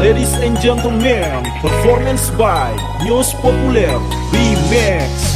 Ladies and gentlemen, performance by News Populer B-Max.